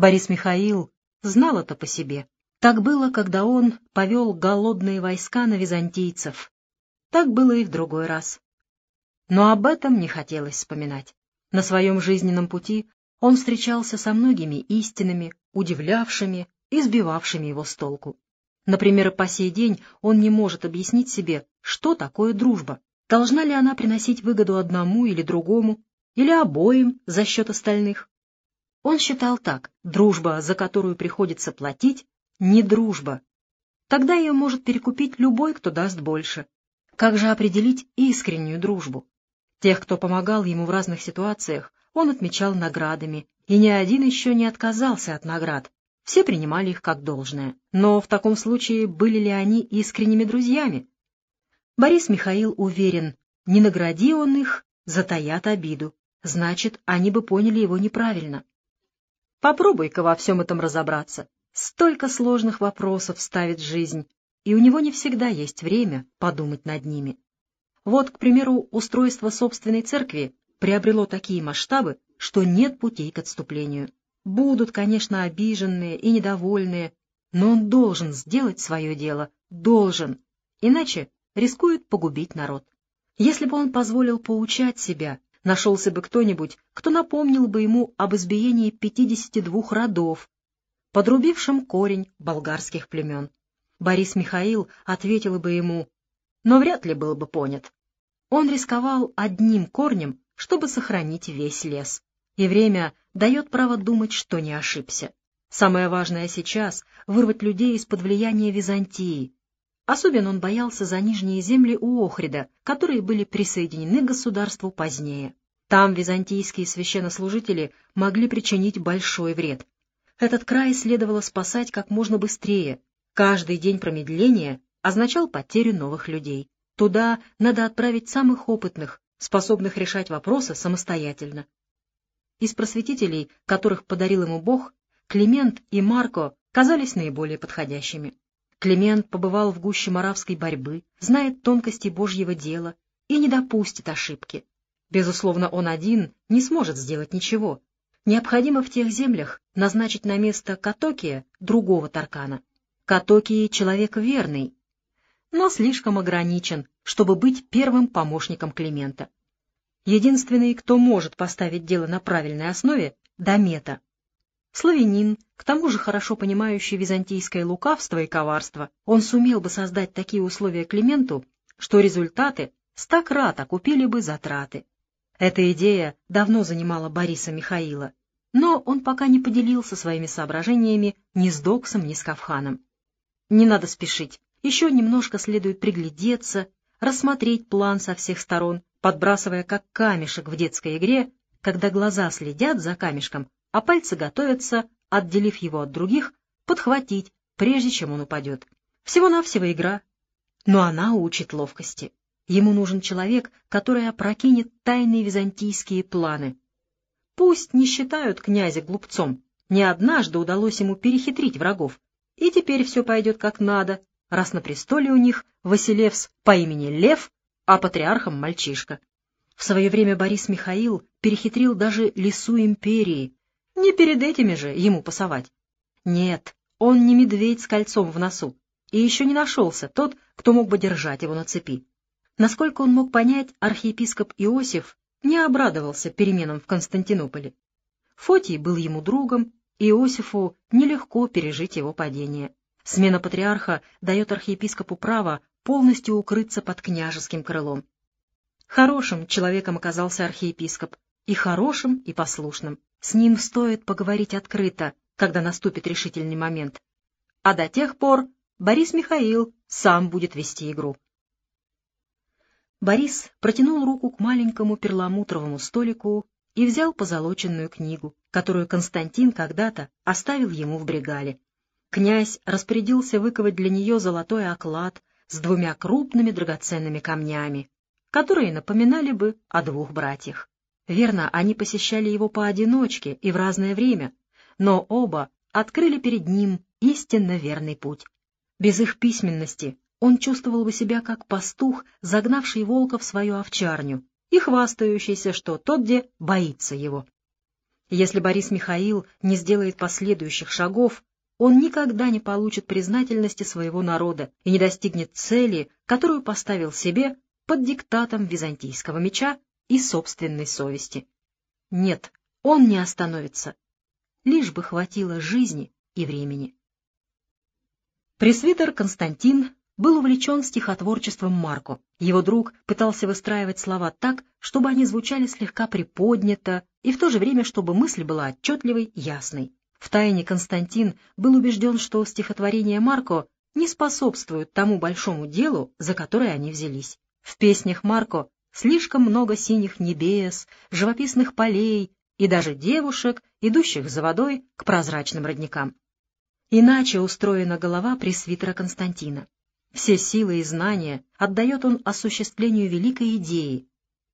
Борис Михаил знал это по себе. Так было, когда он повел голодные войска на византийцев. Так было и в другой раз. Но об этом не хотелось вспоминать. На своем жизненном пути он встречался со многими истинами, удивлявшими и сбивавшими его с толку. Например, по сей день он не может объяснить себе, что такое дружба. Должна ли она приносить выгоду одному или другому, или обоим за счет остальных? Он считал так, дружба, за которую приходится платить, не дружба. Тогда ее может перекупить любой, кто даст больше. Как же определить искреннюю дружбу? Тех, кто помогал ему в разных ситуациях, он отмечал наградами, и ни один еще не отказался от наград. Все принимали их как должное. Но в таком случае были ли они искренними друзьями? Борис Михаил уверен, не награди он их, затаят обиду. Значит, они бы поняли его неправильно. Попробуй-ка во всем этом разобраться. Столько сложных вопросов ставит жизнь, и у него не всегда есть время подумать над ними. Вот, к примеру, устройство собственной церкви приобрело такие масштабы, что нет путей к отступлению. Будут, конечно, обиженные и недовольные, но он должен сделать свое дело, должен, иначе рискует погубить народ. Если бы он позволил поучать себя, нашелся бы кто-нибудь, кто напомнил бы ему об избиении 52 родов, подрубившем корень болгарских племен. Борис Михаил ответил бы ему, но вряд ли был бы понят. Он рисковал одним корнем, чтобы сохранить весь лес. И время дает право думать, что не ошибся. Самое важное сейчас — вырвать людей из-под влияния Византии. Особенно он боялся за нижние земли у Охрида, которые были присоединены к государству позднее. Там византийские священнослужители могли причинить большой вред. Этот край следовало спасать как можно быстрее. Каждый день промедления означал потерю новых людей. Туда надо отправить самых опытных, способных решать вопросы самостоятельно. Из просветителей, которых подарил ему Бог, Климент и Марко казались наиболее подходящими. Климент побывал в гуще моравской борьбы, знает тонкости Божьего дела и не допустит ошибки. Безусловно, он один не сможет сделать ничего. Необходимо в тех землях назначить на место Катокия другого Таркана. Катокий — человек верный, но слишком ограничен, чтобы быть первым помощником Климента. Единственный, кто может поставить дело на правильной основе — Домета. Славянин, к тому же хорошо понимающий византийское лукавство и коварство, он сумел бы создать такие условия Клименту, что результаты ста крат окупили бы затраты. Эта идея давно занимала Бориса Михаила, но он пока не поделился своими соображениями ни с Доксом, ни с Кавханом. Не надо спешить, еще немножко следует приглядеться, рассмотреть план со всех сторон, подбрасывая как камешек в детской игре, когда глаза следят за камешком, а пальцы готовятся, отделив его от других, подхватить, прежде чем он упадет. Всего-навсего игра, но она учит ловкости. Ему нужен человек, который опрокинет тайные византийские планы. Пусть не считают князя глупцом, не однажды удалось ему перехитрить врагов, и теперь все пойдет как надо, раз на престоле у них Василевс по имени Лев, а патриархом мальчишка. В свое время Борис Михаил перехитрил даже лесу империи. Не перед этими же ему пасовать. Нет, он не медведь с кольцом в носу, и еще не нашелся тот, кто мог бы держать его на цепи. Насколько он мог понять, архиепископ Иосиф не обрадовался переменам в Константинополе. Фотий был ему другом, и Иосифу нелегко пережить его падение. Смена патриарха дает архиепископу право полностью укрыться под княжеским крылом. Хорошим человеком оказался архиепископ, и хорошим, и послушным. С ним стоит поговорить открыто, когда наступит решительный момент. А до тех пор Борис Михаил сам будет вести игру. Борис протянул руку к маленькому перламутровому столику и взял позолоченную книгу, которую Константин когда-то оставил ему в бригале. Князь распорядился выковать для нее золотой оклад с двумя крупными драгоценными камнями, которые напоминали бы о двух братьях. Верно, они посещали его поодиночке и в разное время, но оба открыли перед ним истинно верный путь. Без их письменности он чувствовал бы себя как пастух, загнавший волка в свою овчарню и хвастающийся, что тот где боится его. Если Борис Михаил не сделает последующих шагов, он никогда не получит признательности своего народа и не достигнет цели, которую поставил себе под диктатом византийского меча и собственной совести. Нет, он не остановится. Лишь бы хватило жизни и времени. Пресвитер Константин был увлечен стихотворчеством Марко. Его друг пытался выстраивать слова так, чтобы они звучали слегка приподнято, и в то же время, чтобы мысль была отчетливой, ясной. Втайне Константин был убежден, что стихотворения Марко не способствуют тому большому делу, за которое они взялись. В песнях Марко слишком много синих небес, живописных полей и даже девушек, идущих за водой к прозрачным родникам. Иначе устроена голова пресвитера Константина. Все силы и знания отдает он осуществлению великой идеи.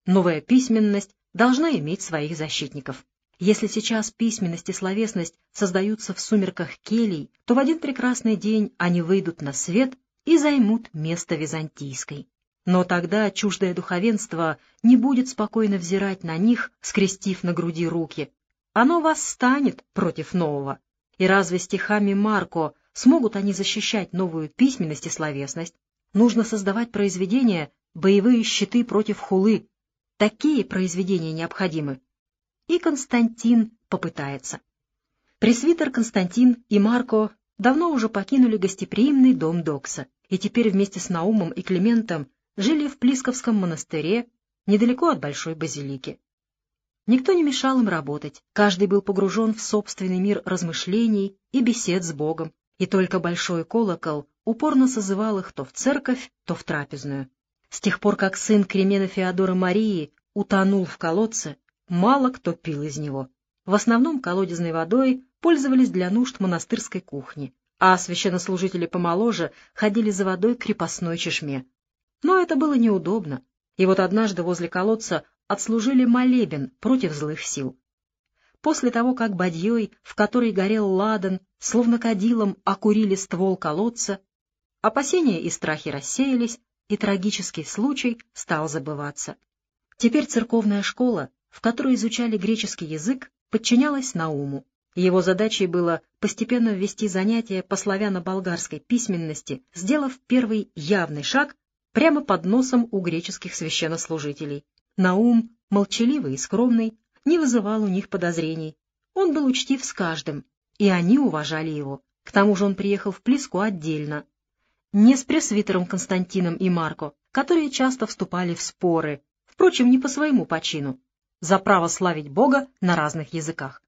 Новая письменность должна иметь своих защитников. Если сейчас письменность и словесность создаются в сумерках келий, то в один прекрасный день они выйдут на свет и займут место византийской. Но тогда чуждое духовенство не будет спокойно взирать на них, скрестив на груди руки. Оно восстанет против нового. И разве стихами Марко смогут они защищать новую письменность и словесность? Нужно создавать произведения, боевые щиты против хулы. Такие произведения необходимы и Константин попытается. Пресвитер Константин и Марко давно уже покинули гостеприимный дом Докса, и теперь вместе с Наумом и Климентом жили в Плисковском монастыре, недалеко от Большой Базилики. Никто не мешал им работать, каждый был погружен в собственный мир размышлений и бесед с Богом, и только Большой Колокол упорно созывал их то в церковь, то в трапезную. С тех пор, как сын Кремена Феодора Марии утонул в колодце, мало кто пил из него. В основном колодезной водой пользовались для нужд монастырской кухни, а священнослужители помоложе ходили за водой к крепостной чешме. Но это было неудобно, и вот однажды возле колодца отслужили молебен против злых сил. После того, как бадьей, в которой горел ладан, словно кадилом окурили ствол колодца, опасения и страхи рассеялись, и трагический случай стал забываться. Теперь церковная школа в которой изучали греческий язык, подчинялась Науму. Его задачей было постепенно ввести занятия по славяно-болгарской письменности, сделав первый явный шаг прямо под носом у греческих священнослужителей. Наум, молчаливый и скромный, не вызывал у них подозрений. Он был учтив с каждым, и они уважали его. К тому же он приехал в Плиску отдельно. Не с пресвитером Константином и Марко, которые часто вступали в споры, впрочем, не по своему почину за право славить Бога на разных языках.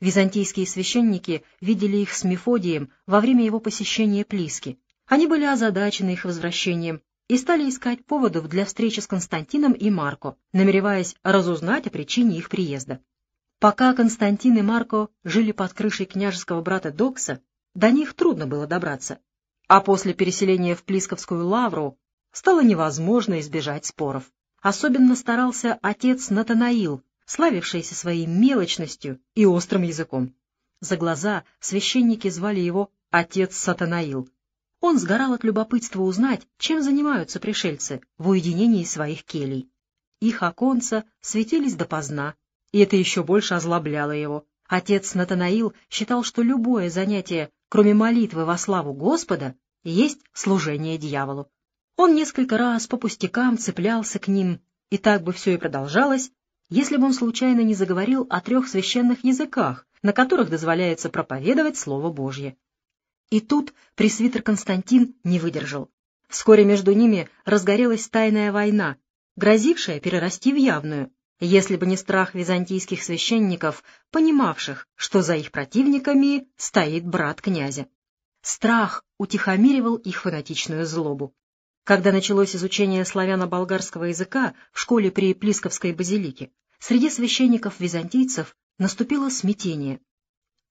Византийские священники видели их с Мефодием во время его посещения Плиски. Они были озадачены их возвращением и стали искать поводов для встречи с Константином и Марко, намереваясь разузнать о причине их приезда. Пока Константин и Марко жили под крышей княжеского брата Докса, до них трудно было добраться, а после переселения в Плисковскую лавру стало невозможно избежать споров. Особенно старался отец Натанаил, славившийся своей мелочностью и острым языком. За глаза священники звали его «отец Сатанаил». Он сгорал от любопытства узнать, чем занимаются пришельцы в уединении своих келей. Их оконца светились допоздна, и это еще больше озлобляло его. Отец Натанаил считал, что любое занятие, кроме молитвы во славу Господа, есть служение дьяволу. Он несколько раз по пустякам цеплялся к ним, и так бы все и продолжалось, если бы он случайно не заговорил о трех священных языках, на которых дозволяется проповедовать Слово Божье. И тут пресвитер Константин не выдержал. Вскоре между ними разгорелась тайная война, грозившая перерасти в явную, если бы не страх византийских священников, понимавших, что за их противниками стоит брат князя. Страх утихомиривал их фанатичную злобу. Когда началось изучение славяно-болгарского языка в школе при Плисковской базилике, среди священников-византийцев наступило смятение.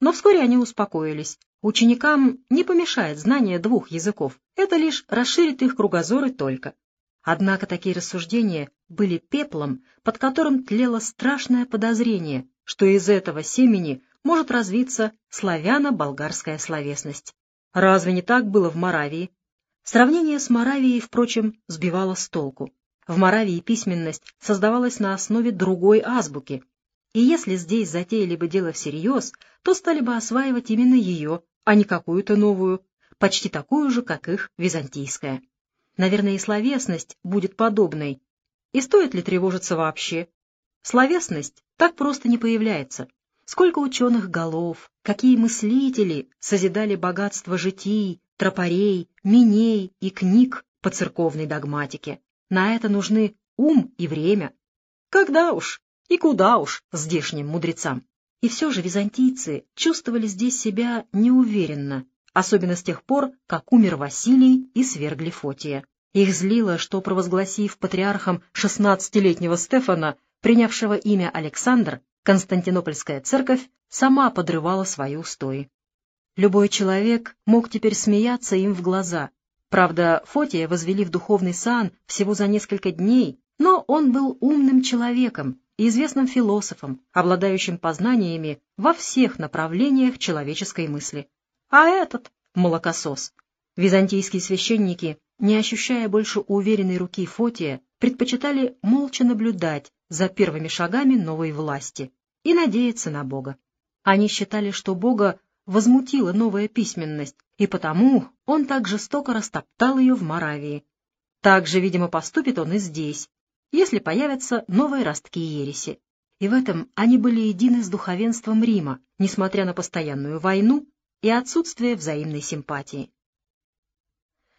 Но вскоре они успокоились. Ученикам не помешает знание двух языков, это лишь расширит их кругозоры только. Однако такие рассуждения были пеплом, под которым тлело страшное подозрение, что из этого семени может развиться славяно-болгарская словесность. Разве не так было в Моравии, Сравнение с Моравией, впрочем, сбивало с толку. В Моравии письменность создавалась на основе другой азбуки. И если здесь затеяли бы дело всерьез, то стали бы осваивать именно ее, а не какую-то новую, почти такую же, как их византийская. Наверное, и словесность будет подобной. И стоит ли тревожиться вообще? Словесность так просто не появляется. Сколько ученых голов, какие мыслители созидали богатство житий, тропарей, миней и книг по церковной догматике. На это нужны ум и время. Когда уж и куда уж здешним мудрецам. И все же византийцы чувствовали здесь себя неуверенно, особенно с тех пор, как умер Василий и свергли Фотия. Их злило, что, провозгласив патриархом шестнадцатилетнего Стефана, принявшего имя Александр, Константинопольская церковь сама подрывала свои устои. Любой человек мог теперь смеяться им в глаза. Правда, Фотия возвели в духовный сан всего за несколько дней, но он был умным человеком известным философом, обладающим познаниями во всех направлениях человеческой мысли. А этот — молокосос. Византийские священники, не ощущая больше уверенной руки Фотия, предпочитали молча наблюдать за первыми шагами новой власти и надеяться на Бога. Они считали, что Бога возмутила новая письменность, и потому он так жестоко растоптал ее в Моравии. Так же, видимо, поступит он и здесь, если появятся новые ростки ереси. И в этом они были едины с духовенством Рима, несмотря на постоянную войну и отсутствие взаимной симпатии.